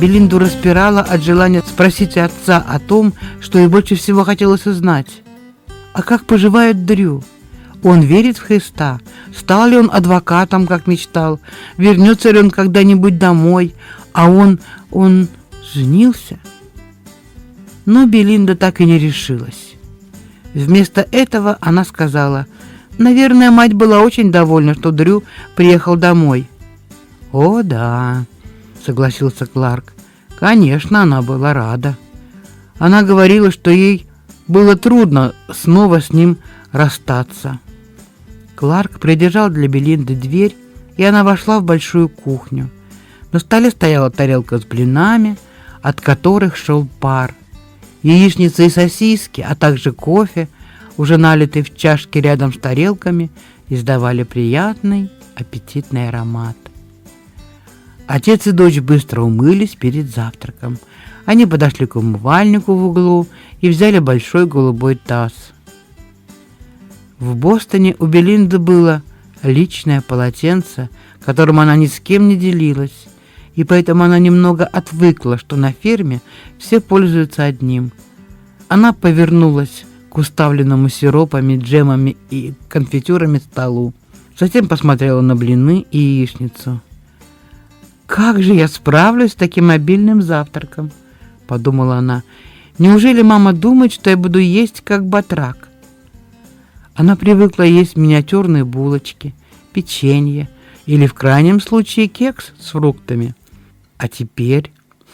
Белинду распирала от желания спросить отца о том, что ей больше всего хотелось узнать. А как поживает Дрю? Он верит в Христа? Стал ли он адвокатом, как мечтал? Вернется ли он когда-нибудь домой? А он, он женился? Но Белинда так и не решилась. Вместо этого она сказала, «Наверное, мать была очень довольна, что Дрю приехал домой». «О, да», согласился Кларк. Конечно, она была рада. Она говорила, что ей было трудно снова с ним расстаться. Кларк придержал для Белинды дверь, и она вошла в большую кухню. На столе стояла тарелка с блинами, от которых шел пар. Яичница и сосиски, а также кофе, уже налитый в чашки рядом с тарелками, издавали приятный аппетитный аромат. Отец и дочь быстро умылись перед завтраком. Они подошли к умывальнику в углу и взяли большой голубой таз. В Бостоне у Белинды было личное полотенце, которым она ни с кем не делилась, и поэтому она немного отвыкла, что на ферме все пользуются одним. Она повернулась к уставленному сиропами, джемами и конфитюрами столу. Затем посмотрела на блины и яичницу. Как же я справлюсь с таким обильным завтраком, подумала она. Неужели мама думает, что я буду есть как батрак? Она привыкла есть миниатюрные булочки, печенье или в крайнем случае кекс с фруктами. А теперь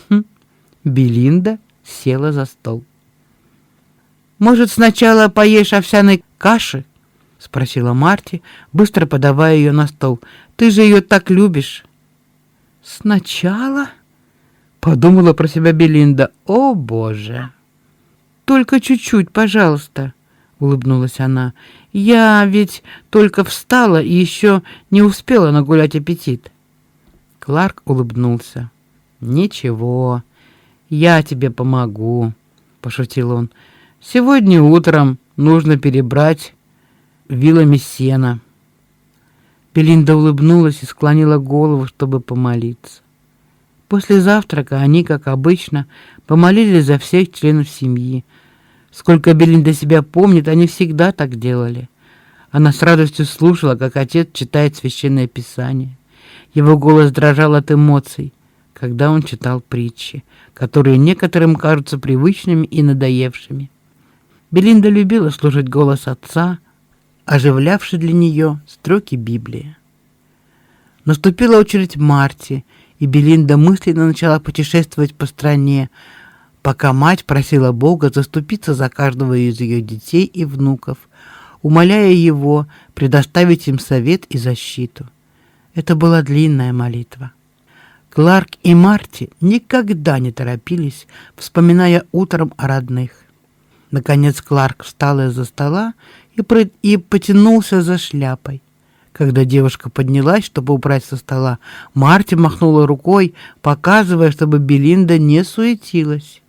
хм, Белинда села за стол. Может, сначала поешь овсяной каши? спросила Марти, быстро подавая ее на стол. Ты же ее так любишь. Сначала подумала про себя Белинда. О, боже. Только чуть-чуть, пожалуйста, улыбнулась она. Я ведь только встала и еще не успела нагулять аппетит. Кларк улыбнулся. Ничего. Я тебе помогу, пошутил он. Сегодня утром нужно перебрать вилами сена. Белинда улыбнулась и склонила голову, чтобы помолиться. После завтрака они, как обычно, помолились за всех членов семьи. Сколько Белинда себя помнит, они всегда так делали. Она с радостью слушала, как отец читает священное писание. Его голос дрожал от эмоций, когда он читал притчи, которые некоторым кажутся привычными и надоевшими. Белинда любила слушать голос отца, оживлявший для нее строки Библии. Наступила очередь Марти, и Белинда мысленно начала путешествовать по стране, пока мать просила Бога заступиться за каждого из ее детей и внуков, умоляя его предоставить им совет и защиту. Это была длинная молитва. Кларк и Марти никогда не торопились, вспоминая утром о родных. Наконец Кларк встал из-за стола и, про... и потянулся за шляпой. Когда девушка поднялась, чтобы убрать со стола, Марти махнула рукой, показывая, чтобы Белинда не суетилась.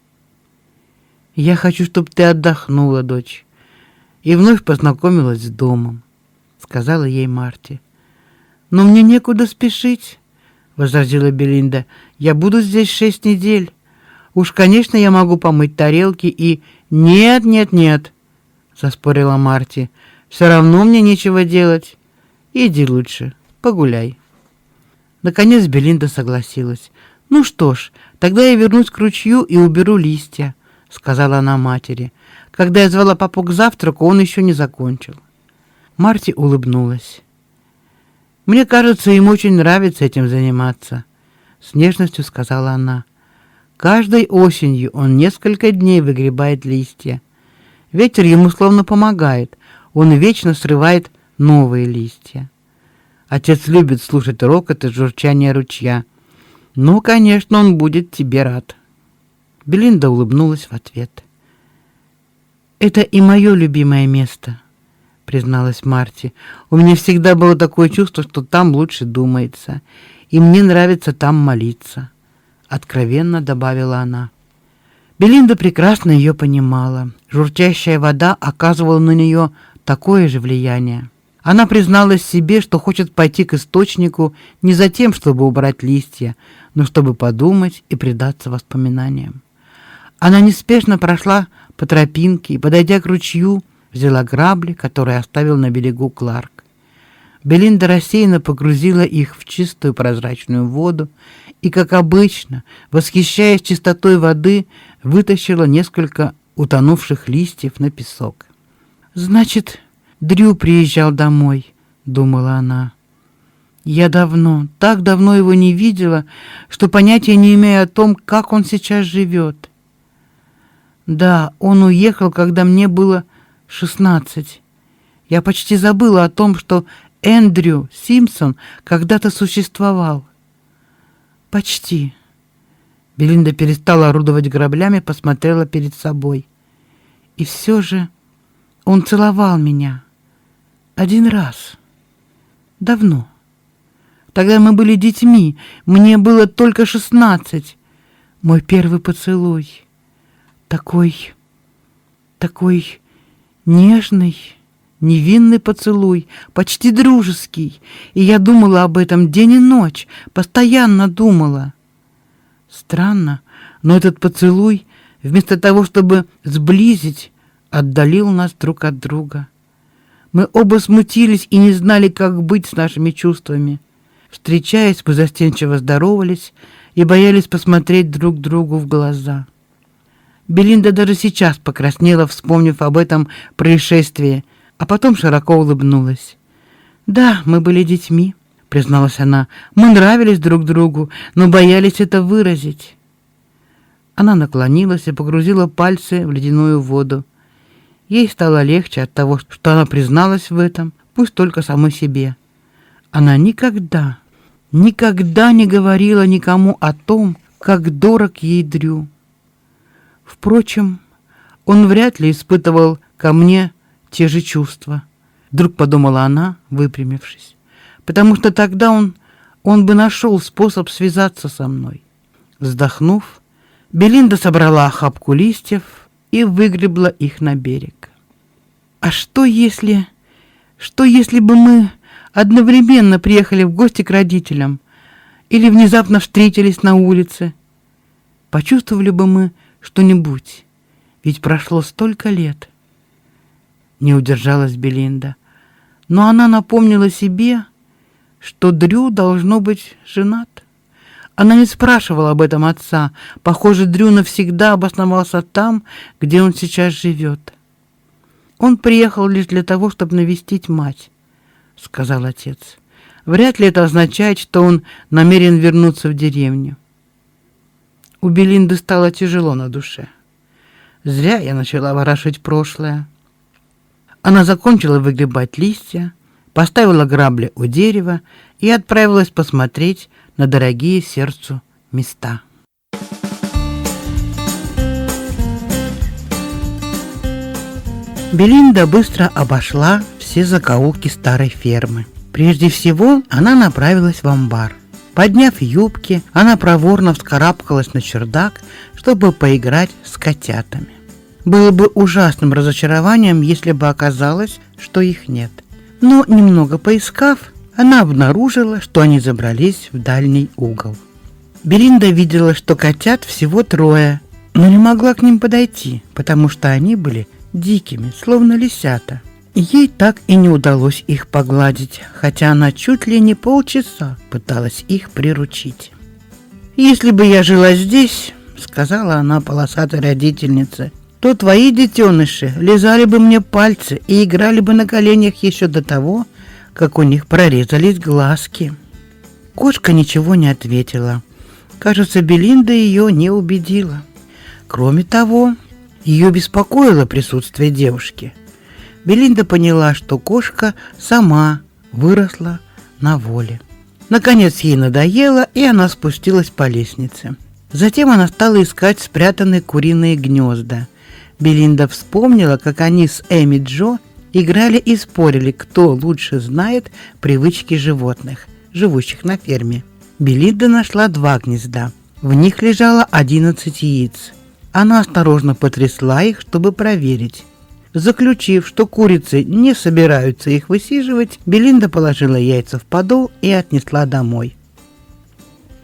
«Я хочу, чтобы ты отдохнула, дочь, и вновь познакомилась с домом», — сказала ей Марти. «Но мне некуда спешить», — возразила Белинда. «Я буду здесь шесть недель. Уж, конечно, я могу помыть тарелки и...» «Нет, нет, нет», заспорила Марти. Все равно мне нечего делать. Иди лучше, погуляй. Наконец Белинда согласилась. Ну что ж, тогда я вернусь к ручью и уберу листья, сказала она матери. Когда я звала папу к завтраку, он еще не закончил. Марти улыбнулась. Мне кажется, им очень нравится этим заниматься, с нежностью сказала она. Каждой осенью он несколько дней выгребает листья. Ветер ему словно помогает. Он вечно срывает новые листья. Отец любит слушать рокот и журчание ручья. Ну, конечно, он будет тебе рад. Белинда улыбнулась в ответ. Это и мое любимое место, призналась Марти. У меня всегда было такое чувство, что там лучше думается, и мне нравится там молиться, откровенно добавила она. Белинда прекрасно ее понимала. Журчащая вода оказывала на нее такое же влияние. Она призналась себе, что хочет пойти к источнику не за тем, чтобы убрать листья, но чтобы подумать и предаться воспоминаниям. Она неспешно прошла по тропинке и, подойдя к ручью, взяла грабли, которые оставил на берегу Кларк. Белинда рассеянно погрузила их в чистую прозрачную воду и, как обычно, восхищаясь чистотой воды, вытащила несколько утонувших листьев на песок. Значит, Дрю приезжал домой, думала она. Я давно, так давно его не видела, что понятия не имею о том, как он сейчас живет. Да, он уехал, когда мне было шестнадцать. Я почти забыла о том, что Эндрю Симпсон когда-то существовал. Почти. Белинда перестала орудовать граблями, посмотрела перед собой. И все же он целовал меня. Один раз. Давно. Тогда мы были детьми. Мне было только шестнадцать. Мой первый поцелуй. Такой... такой нежный, невинный поцелуй, почти дружеский. И я думала об этом день и ночь, постоянно думала. Странно, но этот поцелуй, вместо того, чтобы сблизить, отдалил нас друг от друга. Мы оба смутились и не знали, как быть с нашими чувствами. Встречаясь, мы застенчиво здоровались и боялись посмотреть друг другу в глаза. Белинда даже сейчас покраснела, вспомнив об этом происшествии, а потом широко улыбнулась. «Да, мы были детьми», — призналась она. «Мы нравились друг другу, но боялись это выразить». Она наклонилась и погрузила пальцы в ледяную воду. Ей стало легче от того, что она призналась в этом, пусть только самой себе. Она никогда, никогда не говорила никому о том, как дорог ей Дрю. Впрочем, он вряд ли испытывал ко мне те же чувства. Вдруг подумала она, выпрямившись, потому что тогда он, он бы нашел способ связаться со мной. Вздохнув, Белинда собрала охапку листьев и выгребла их на берег. А что если... Что если бы мы одновременно приехали в гости к родителям или внезапно встретились на улице? Почувствовали бы мы что-нибудь? Ведь прошло столько лет. Не удержалась Белинда. Но она напомнила себе, что Дрю должно быть женат. Она не спрашивала об этом отца. Похоже, Дрю навсегда обосновался там, где он сейчас живет. Он приехал лишь для того, чтобы навестить мать, сказал отец. Вряд ли это означает, что он намерен вернуться в деревню. У Белинды стало тяжело на душе. Зря я начала ворошить прошлое. Она закончила выгребать листья, поставила грабли у дерева и отправилась посмотреть на дорогие сердцу места. Белинда быстро обошла все закоулки старой фермы. Прежде всего, она направилась в амбар. Подняв юбки, она проворно вскарабкалась на чердак, чтобы поиграть с котятами. Было бы ужасным разочарованием, если бы оказалось, что их нет. Но немного поискав, она обнаружила, что они забрались в дальний угол. Беринда видела, что котят всего трое, но не могла к ним подойти, потому что они были дикими, словно лисята. Ей так и не удалось их погладить, хотя она чуть ли не полчаса пыталась их приручить. «Если бы я жила здесь, — сказала она полосатой родительнице, — то твои детеныши лизали бы мне пальцы и играли бы на коленях еще до того, как у них прорезались глазки. Кошка ничего не ответила. Кажется, Белинда ее не убедила. Кроме того, ее беспокоило присутствие девушки. Белинда поняла, что кошка сама выросла на воле. Наконец ей надоело, и она спустилась по лестнице. Затем она стала искать спрятанные куриные гнезда. Белинда вспомнила, как они с Эми Джо играли и спорили, кто лучше знает привычки животных, живущих на ферме. Белинда нашла два гнезда. В них лежало 11 яиц. Она осторожно потрясла их, чтобы проверить. Заключив, что курицы не собираются их высиживать, Белинда положила яйца в подол и отнесла домой.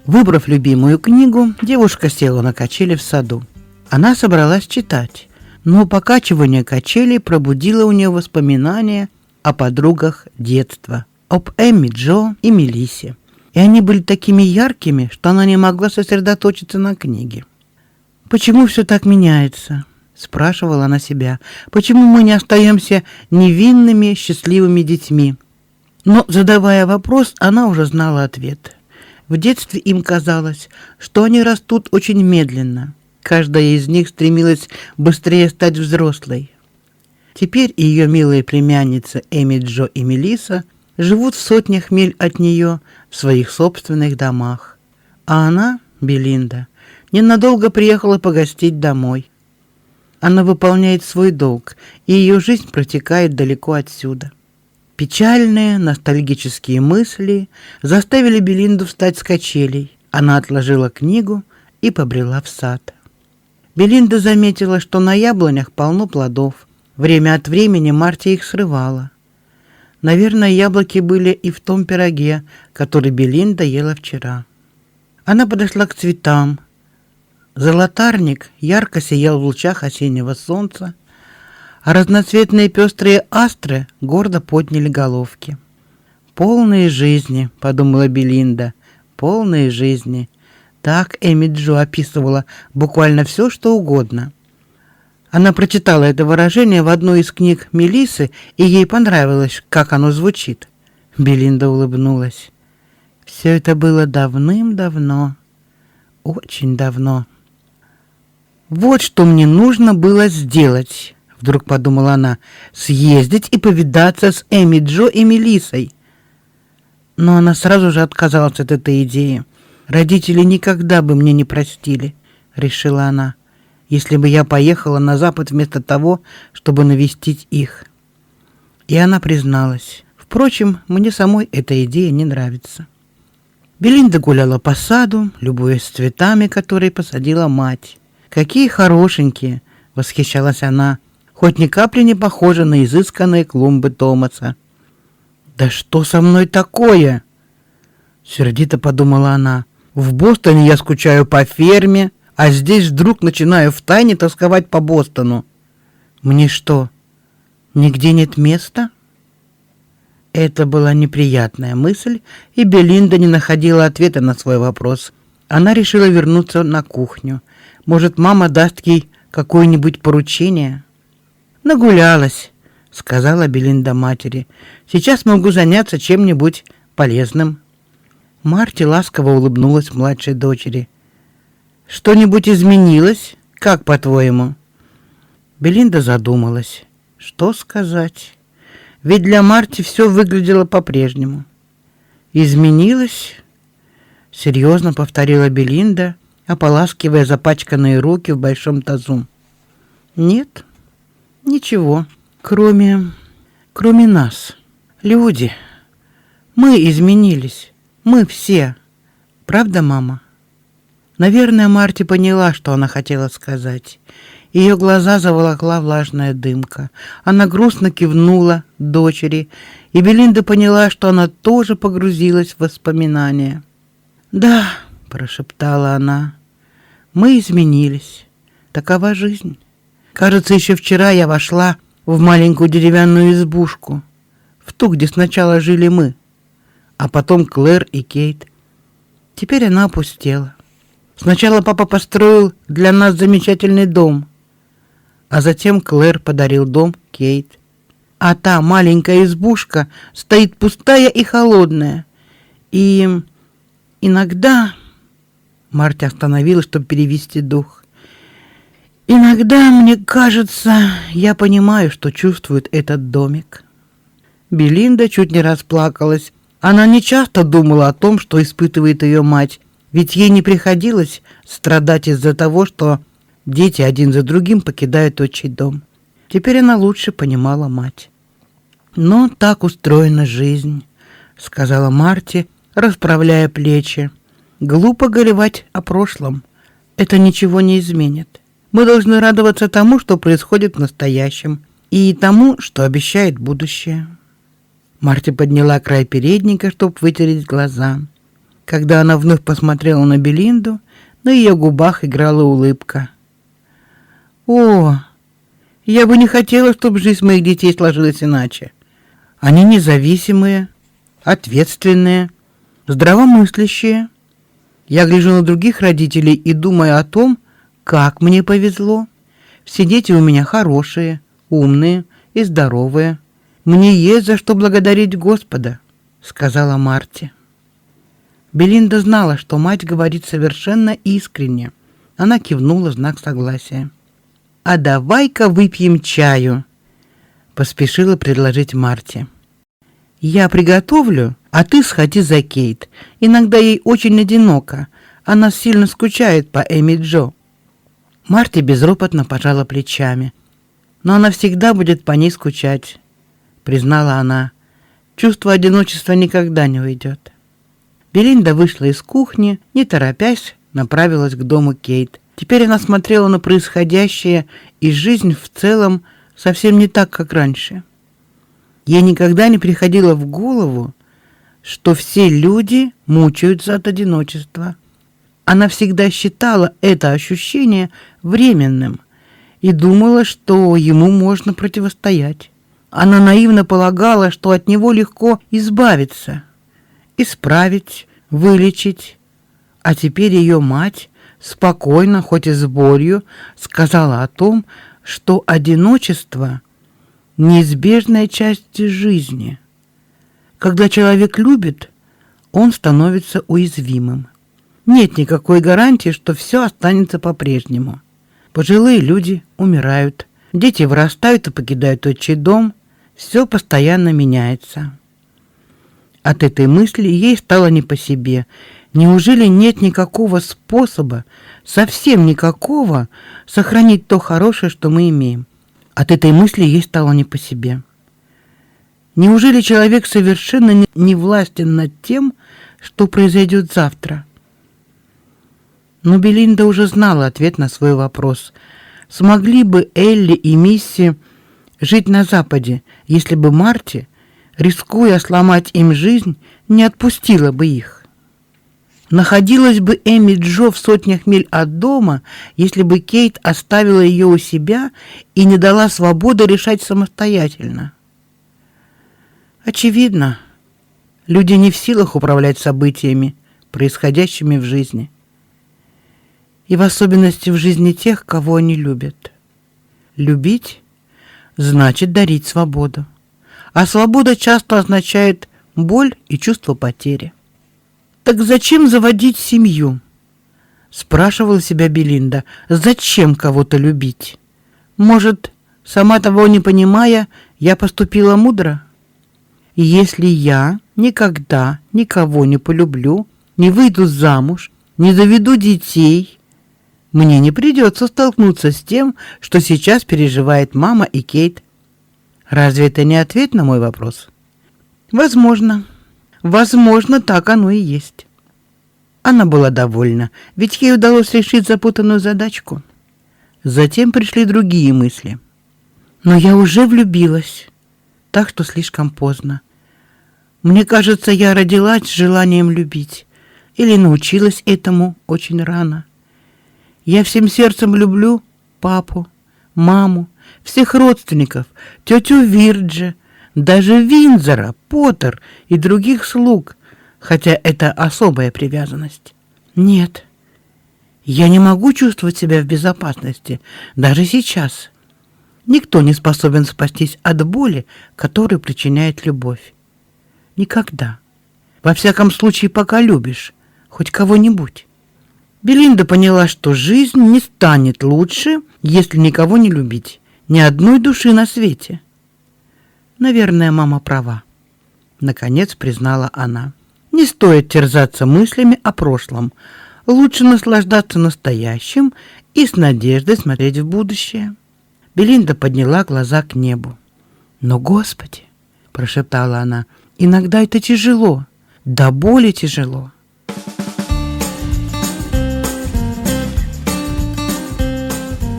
Выбрав любимую книгу, девушка села на качели в саду. Она собралась читать, но покачивание качелей пробудило у нее воспоминания о подругах детства, об Эмми Джо и Мелисе. И они были такими яркими, что она не могла сосредоточиться на книге. Почему все так меняется? спрашивала она себя. Почему мы не остаемся невинными, счастливыми детьми? Но задавая вопрос, она уже знала ответ. В детстве им казалось, что они растут очень медленно. Каждая из них стремилась быстрее стать взрослой. Теперь ее милые племянницы Эми Джо и Мелиса живут в сотнях миль от нее в своих собственных домах. А она, Белинда, ненадолго приехала погостить домой. Она выполняет свой долг, и ее жизнь протекает далеко отсюда. Печальные, ностальгические мысли заставили Белинду встать с качелей. Она отложила книгу и побрела в сад. Белинда заметила, что на яблонях полно плодов. Время от времени Марти их срывала. Наверное, яблоки были и в том пироге, который Белинда ела вчера. Она подошла к цветам. Золотарник ярко сиял в лучах осеннего солнца, а разноцветные пестрые астры гордо подняли головки. «Полные жизни», — подумала Белинда, — «полные жизни». Так Эми Джо описывала буквально все, что угодно — она прочитала это выражение в одной из книг Мелисы, и ей понравилось, как оно звучит. Белинда улыбнулась. Все это было давным-давно, очень давно. Вот что мне нужно было сделать, вдруг подумала она, съездить и повидаться с Эми Джо и Мелисой. Но она сразу же отказалась от этой идеи. Родители никогда бы мне не простили, решила она если бы я поехала на запад вместо того, чтобы навестить их. И она призналась. Впрочем, мне самой эта идея не нравится. Белинда гуляла по саду, любуясь цветами, которые посадила мать. Какие хорошенькие, восхищалась она, хоть ни капли не похожи на изысканные клумбы Томаса. Да что со мной такое? сердито подумала она. В Бостоне я скучаю по ферме, а здесь вдруг начинаю втайне тосковать по Бостону. Мне что, нигде нет места? Это была неприятная мысль, и Белинда не находила ответа на свой вопрос. Она решила вернуться на кухню. Может, мама даст ей какое-нибудь поручение? Нагулялась, сказала Белинда матери. Сейчас могу заняться чем-нибудь полезным. Марти ласково улыбнулась младшей дочери. Что-нибудь изменилось? Как по-твоему? Белинда задумалась. Что сказать? Ведь для Марти все выглядело по-прежнему. Изменилось? Серьезно повторила Белинда, ополаскивая запачканные руки в большом тазу. Нет, ничего, кроме... кроме нас. Люди. Мы изменились. Мы все. Правда, мама? Наверное, Марти поняла, что она хотела сказать. Ее глаза заволокла влажная дымка. Она грустно кивнула дочери, и Белинда поняла, что она тоже погрузилась в воспоминания. "Да", прошептала она. "Мы изменились. Такова жизнь. Кажется, еще вчера я вошла в маленькую деревянную избушку, в ту, где сначала жили мы, а потом Клэр и Кейт. Теперь она опустела. Сначала папа построил для нас замечательный дом, а затем Клэр подарил дом Кейт. А та маленькая избушка стоит пустая и холодная. И иногда Марти остановилась, чтобы перевести дух. Иногда мне кажется, я понимаю, что чувствует этот домик. Белинда чуть не расплакалась Она не часто думала о том, что испытывает ее мать, ведь ей не приходилось страдать из-за того, что дети один за другим покидают отчий дом. Теперь она лучше понимала мать. «Но так устроена жизнь», — сказала Марти, расправляя плечи. «Глупо горевать о прошлом. Это ничего не изменит. Мы должны радоваться тому, что происходит в настоящем, и тому, что обещает будущее». Марти подняла край передника, чтобы вытереть глаза. Когда она вновь посмотрела на Белинду, на ее губах играла улыбка. «О, я бы не хотела, чтобы жизнь моих детей сложилась иначе. Они независимые, ответственные, здравомыслящие. Я гляжу на других родителей и думаю о том, как мне повезло. Все дети у меня хорошие, умные и здоровые. Мне есть за что благодарить Господа, сказала Марти. Белинда знала, что мать говорит совершенно искренне. Она кивнула в знак согласия. А давай-ка выпьем чаю, поспешила предложить Марти. Я приготовлю, а ты сходи за Кейт. Иногда ей очень одиноко. Она сильно скучает по Эми Джо. Марти безропотно пожала плечами. Но она всегда будет по ней скучать признала она. Чувство одиночества никогда не уйдет. Белинда вышла из кухни, не торопясь, направилась к дому Кейт. Теперь она смотрела на происходящее, и жизнь в целом совсем не так, как раньше. Ей никогда не приходило в голову, что все люди мучаются от одиночества. Она всегда считала это ощущение временным и думала, что ему можно противостоять. Она наивно полагала, что от него легко избавиться, исправить, вылечить. А теперь ее мать спокойно, хоть и с болью, сказала о том, что одиночество — неизбежная часть жизни. Когда человек любит, он становится уязвимым. Нет никакой гарантии, что все останется по-прежнему. Пожилые люди умирают, дети вырастают и покидают отчий дом, все постоянно меняется. От этой мысли ей стало не по себе. Неужели нет никакого способа, совсем никакого, сохранить то хорошее, что мы имеем? От этой мысли ей стало не по себе. Неужели человек совершенно не властен над тем, что произойдет завтра? Но Белинда уже знала ответ на свой вопрос. Смогли бы Элли и Мисси жить на Западе, если бы Марти, рискуя сломать им жизнь, не отпустила бы их. Находилась бы Эми Джо в сотнях миль от дома, если бы Кейт оставила ее у себя и не дала свободы решать самостоятельно. Очевидно, люди не в силах управлять событиями, происходящими в жизни. И в особенности в жизни тех, кого они любят. Любить значит дарить свободу. А свобода часто означает боль и чувство потери. Так зачем заводить семью? спрашивала себя Белинда. Зачем кого-то любить? Может, сама того не понимая, я поступила мудро? Если я никогда никого не полюблю, не выйду замуж, не заведу детей, мне не придется столкнуться с тем, что сейчас переживает мама и Кейт. Разве это не ответ на мой вопрос? Возможно. Возможно, так оно и есть. Она была довольна, ведь ей удалось решить запутанную задачку. Затем пришли другие мысли. Но я уже влюбилась, так что слишком поздно. Мне кажется, я родилась с желанием любить или научилась этому очень рано. Я всем сердцем люблю папу, маму, всех родственников, тетю Вирджи, даже Винзора, Поттер и других слуг, хотя это особая привязанность. Нет, я не могу чувствовать себя в безопасности, даже сейчас. Никто не способен спастись от боли, которую причиняет любовь. Никогда. Во всяком случае, пока любишь хоть кого-нибудь. Белинда поняла, что жизнь не станет лучше, если никого не любить, ни одной души на свете. Наверное, мама права. наконец признала она. Не стоит терзаться мыслями о прошлом. Лучше наслаждаться настоящим и с надеждой смотреть в будущее. Белинда подняла глаза к небу. Но, Господи, прошептала она, иногда это тяжело, до боли тяжело.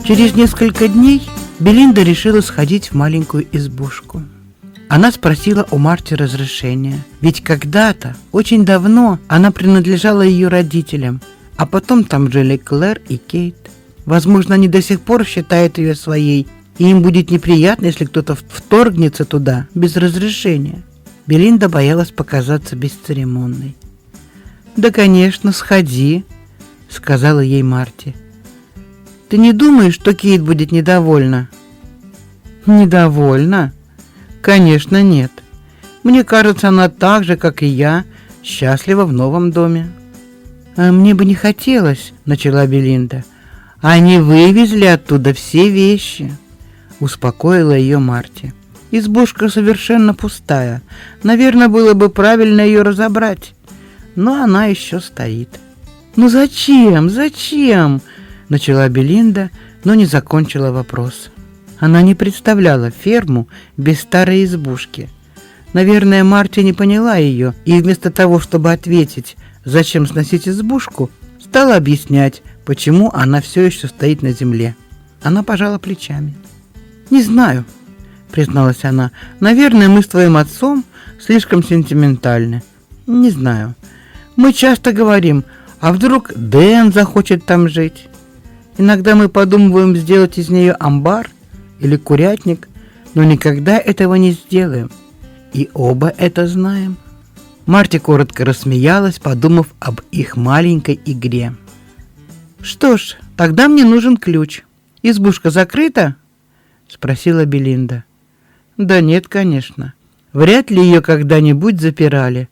Через несколько дней Белинда решила сходить в маленькую избушку. Она спросила у Марти разрешения, ведь когда-то, очень давно, она принадлежала ее родителям, а потом там жили Клэр и Кейт. Возможно, они до сих пор считают ее своей, и им будет неприятно, если кто-то вторгнется туда без разрешения. Белинда боялась показаться бесцеремонной. «Да, конечно, сходи», — сказала ей Марти. Ты не думаешь, что Кейт будет недовольна? Недовольна? Конечно, нет. Мне кажется, она так же, как и я, счастлива в новом доме. А мне бы не хотелось, начала Белинда. Они вывезли оттуда все вещи, успокоила ее Марти. Избушка совершенно пустая. Наверное, было бы правильно ее разобрать. Но она еще стоит. Ну зачем? Зачем? Начала Белинда, но не закончила вопрос. Она не представляла ферму без старой избушки. Наверное, Марти не поняла ее, и вместо того, чтобы ответить, зачем сносить избушку, стала объяснять, почему она все еще стоит на земле. Она пожала плечами. «Не знаю», — призналась она. «Наверное, мы с твоим отцом слишком сентиментальны. Не знаю. Мы часто говорим, а вдруг Дэн захочет там жить?» Иногда мы подумываем сделать из нее амбар или курятник, но никогда этого не сделаем. И оба это знаем. Марти коротко рассмеялась, подумав об их маленькой игре. Что ж, тогда мне нужен ключ. Избушка закрыта? спросила Белинда. Да нет, конечно. Вряд ли ее когда-нибудь запирали.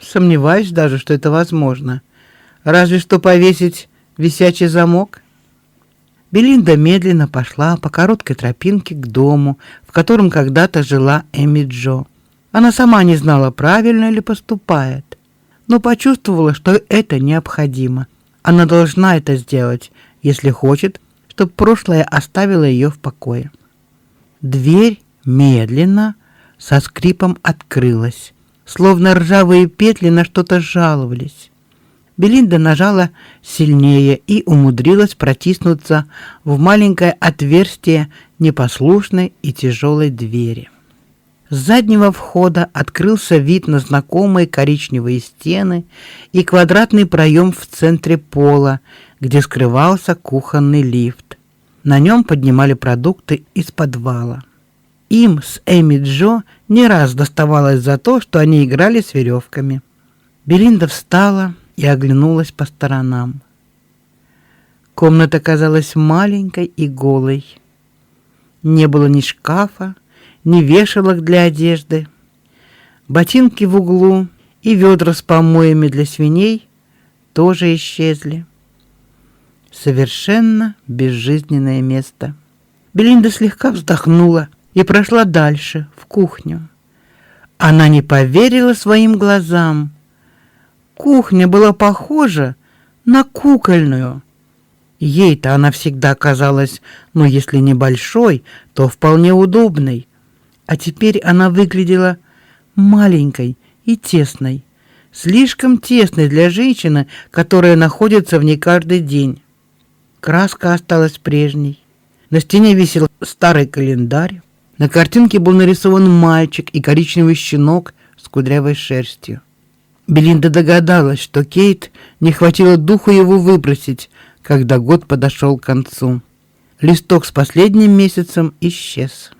Сомневаюсь даже, что это возможно. Разве что повесить висячий замок. Белинда медленно пошла по короткой тропинке к дому, в котором когда-то жила Эми Джо. Она сама не знала, правильно ли поступает, но почувствовала, что это необходимо. Она должна это сделать, если хочет, чтобы прошлое оставило ее в покое. Дверь медленно, со скрипом открылась, словно ржавые петли на что-то жаловались. Белинда нажала сильнее и умудрилась протиснуться в маленькое отверстие непослушной и тяжелой двери. С заднего входа открылся вид на знакомые коричневые стены и квадратный проем в центре пола, где скрывался кухонный лифт. На нем поднимали продукты из подвала. Им с Эми Джо не раз доставалось за то, что они играли с веревками. Белинда встала и оглянулась по сторонам. Комната казалась маленькой и голой. Не было ни шкафа, ни вешалок для одежды. Ботинки в углу и ведра с помоями для свиней тоже исчезли. Совершенно безжизненное место. Белинда слегка вздохнула и прошла дальше, в кухню. Она не поверила своим глазам. Кухня была похожа на кукольную. Ей-то она всегда казалась, ну, если не большой, то вполне удобной. А теперь она выглядела маленькой и тесной. Слишком тесной для женщины, которая находится в ней каждый день. Краска осталась прежней. На стене висел старый календарь. На картинке был нарисован мальчик и коричневый щенок с кудрявой шерстью. Белинда догадалась, что Кейт не хватило духу его выбросить, когда год подошел к концу. Листок с последним месяцем исчез.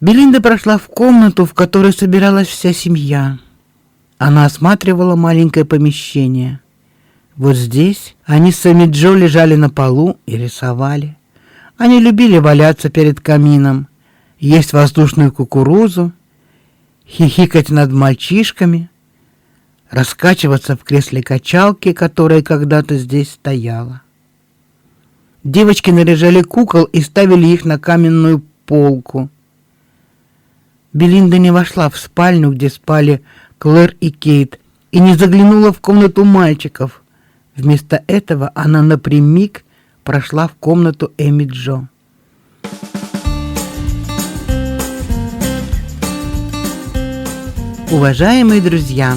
Белинда прошла в комнату, в которой собиралась вся семья. Она осматривала маленькое помещение. Вот здесь они с Сами Джо лежали на полу и рисовали. Они любили валяться перед камином, есть воздушную кукурузу, хихикать над мальчишками — раскачиваться в кресле качалки, которая когда-то здесь стояла. Девочки наряжали кукол и ставили их на каменную полку. Белинда не вошла в спальню, где спали Клэр и Кейт, и не заглянула в комнату мальчиков. Вместо этого она напрямик прошла в комнату Эми Джо. Уважаемые друзья,